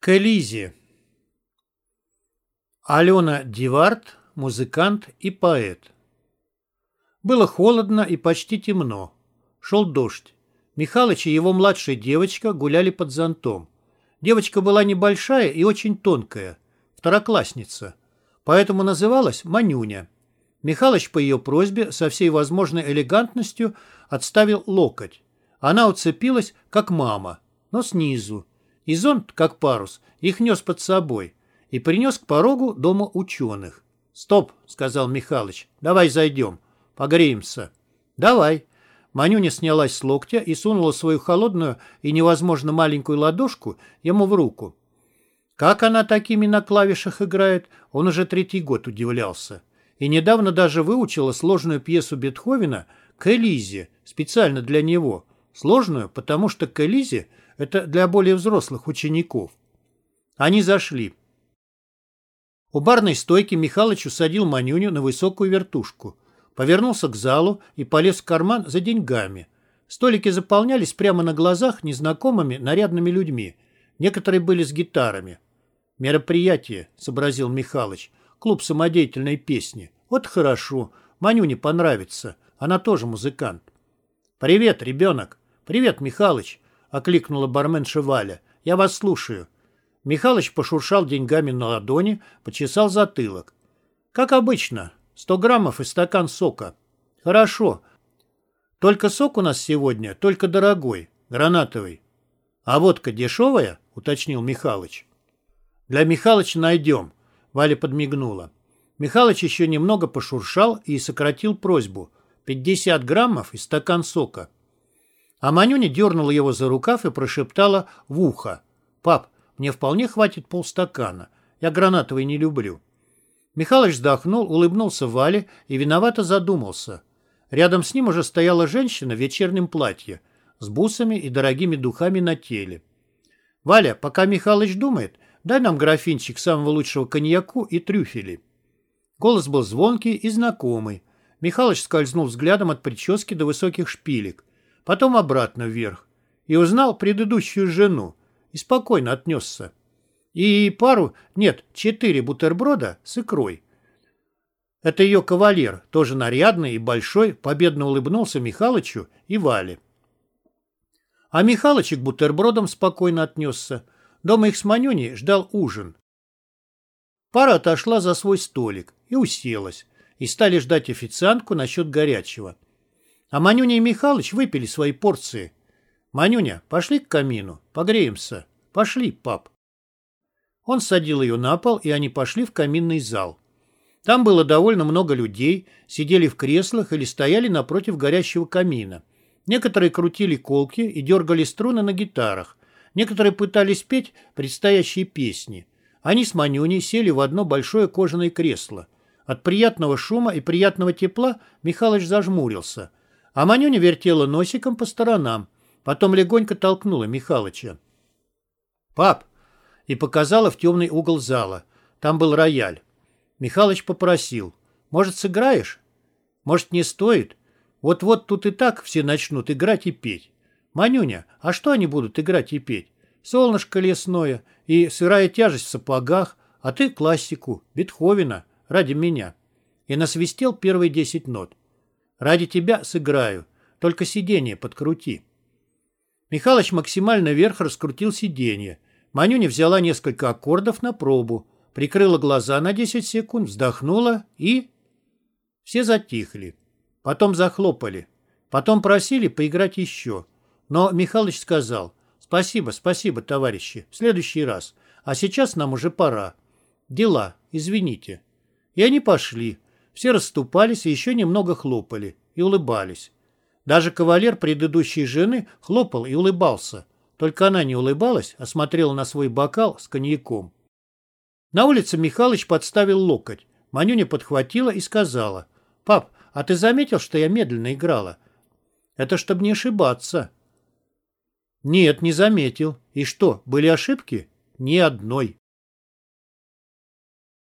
К Элизе. Алена Дивард, музыкант и поэт. Было холодно и почти темно. Шел дождь. Михалыч и его младшая девочка гуляли под зонтом. Девочка была небольшая и очень тонкая, второклассница, поэтому называлась Манюня. Михалыч по ее просьбе со всей возможной элегантностью отставил локоть. Она уцепилась, как мама, но снизу, и зонт, как парус, их нес под собой и принес к порогу дома ученых. «Стоп», — сказал Михалыч, — «давай зайдем, погреемся». «Давай». Манюня снялась с локтя и сунула свою холодную и невозможно маленькую ладошку ему в руку. Как она такими на клавишах играет, он уже третий год удивлялся. И недавно даже выучила сложную пьесу Бетховена к Элизе, специально для него. Сложную, потому что к Элизе это для более взрослых учеников. Они зашли. У барной стойки Михалыч усадил Манюню на высокую вертушку. Повернулся к залу и полез в карман за деньгами. Столики заполнялись прямо на глазах незнакомыми нарядными людьми. Некоторые были с гитарами. «Мероприятие», — сообразил Михалыч. «Клуб самодеятельной песни. Вот хорошо. Манюне понравится. Она тоже музыкант». «Привет, ребенок!» «Привет, Михалыч!» — окликнула барменша Валя. «Я вас слушаю». Михалыч пошуршал деньгами на ладони, почесал затылок. «Как обычно. Сто граммов и стакан сока». «Хорошо. Только сок у нас сегодня, только дорогой, гранатовый». «А водка дешевая?» — уточнил Михалыч. «Для Михалыча найдем», — Валя подмигнула. Михалыч еще немного пошуршал и сократил просьбу. «Пятьдесят граммов и стакан сока». А Манюня дернула его за рукав и прошептала в ухо. «Пап, мне вполне хватит полстакана. Я гранатовый не люблю». Михалыч вздохнул, улыбнулся Вале и виновато задумался. Рядом с ним уже стояла женщина в вечернем платье с бусами и дорогими духами на теле. «Валя, пока Михалыч думает, дай нам графинчик самого лучшего коньяку и трюфели». Голос был звонкий и знакомый. Михалыч скользнул взглядом от прически до высоких шпилек потом обратно вверх, и узнал предыдущую жену, и спокойно отнесся. И пару, нет, четыре бутерброда с икрой. Это ее кавалер, тоже нарядный и большой, победно улыбнулся Михалычу и Вале. А Михалыч к бутербродам спокойно отнесся. Дома их с Манюней ждал ужин. Пара отошла за свой столик и уселась, и стали ждать официантку насчет горячего. А Манюня и Михалыч выпили свои порции. «Манюня, пошли к камину, погреемся. Пошли, пап». Он садил ее на пол, и они пошли в каминный зал. Там было довольно много людей, сидели в креслах или стояли напротив горящего камина. Некоторые крутили колки и дергали струны на гитарах. Некоторые пытались петь предстоящие песни. Они с Манюней сели в одно большое кожаное кресло. От приятного шума и приятного тепла Михалыч зажмурился – а Манюня вертела носиком по сторонам, потом легонько толкнула Михалыча. «Пап!» и показала в темный угол зала. Там был рояль. Михалыч попросил. «Может, сыграешь?» «Может, не стоит?» Вот-вот тут и так все начнут играть и петь. Манюня, а что они будут играть и петь? Солнышко лесное и сырая тяжесть в сапогах, а ты классику, Бетховена, ради меня. И насвистел первые десять нот. Ради тебя сыграю. Только сиденье подкрути. Михалыч максимально вверх раскрутил сиденье. Манюня взяла несколько аккордов на пробу, прикрыла глаза на 10 секунд, вздохнула и... Все затихли. Потом захлопали. Потом просили поиграть еще. Но Михалыч сказал, «Спасибо, спасибо, товарищи, в следующий раз. А сейчас нам уже пора. Дела, извините». И они пошли, все расступались и еще немного хлопали и улыбались. Даже кавалер предыдущей жены хлопал и улыбался. Только она не улыбалась, а смотрела на свой бокал с коньяком. На улице Михалыч подставил локоть. Манюня подхватила и сказала. «Пап, а ты заметил, что я медленно играла?» «Это чтобы не ошибаться». «Нет, не заметил. И что, были ошибки?» «Ни одной».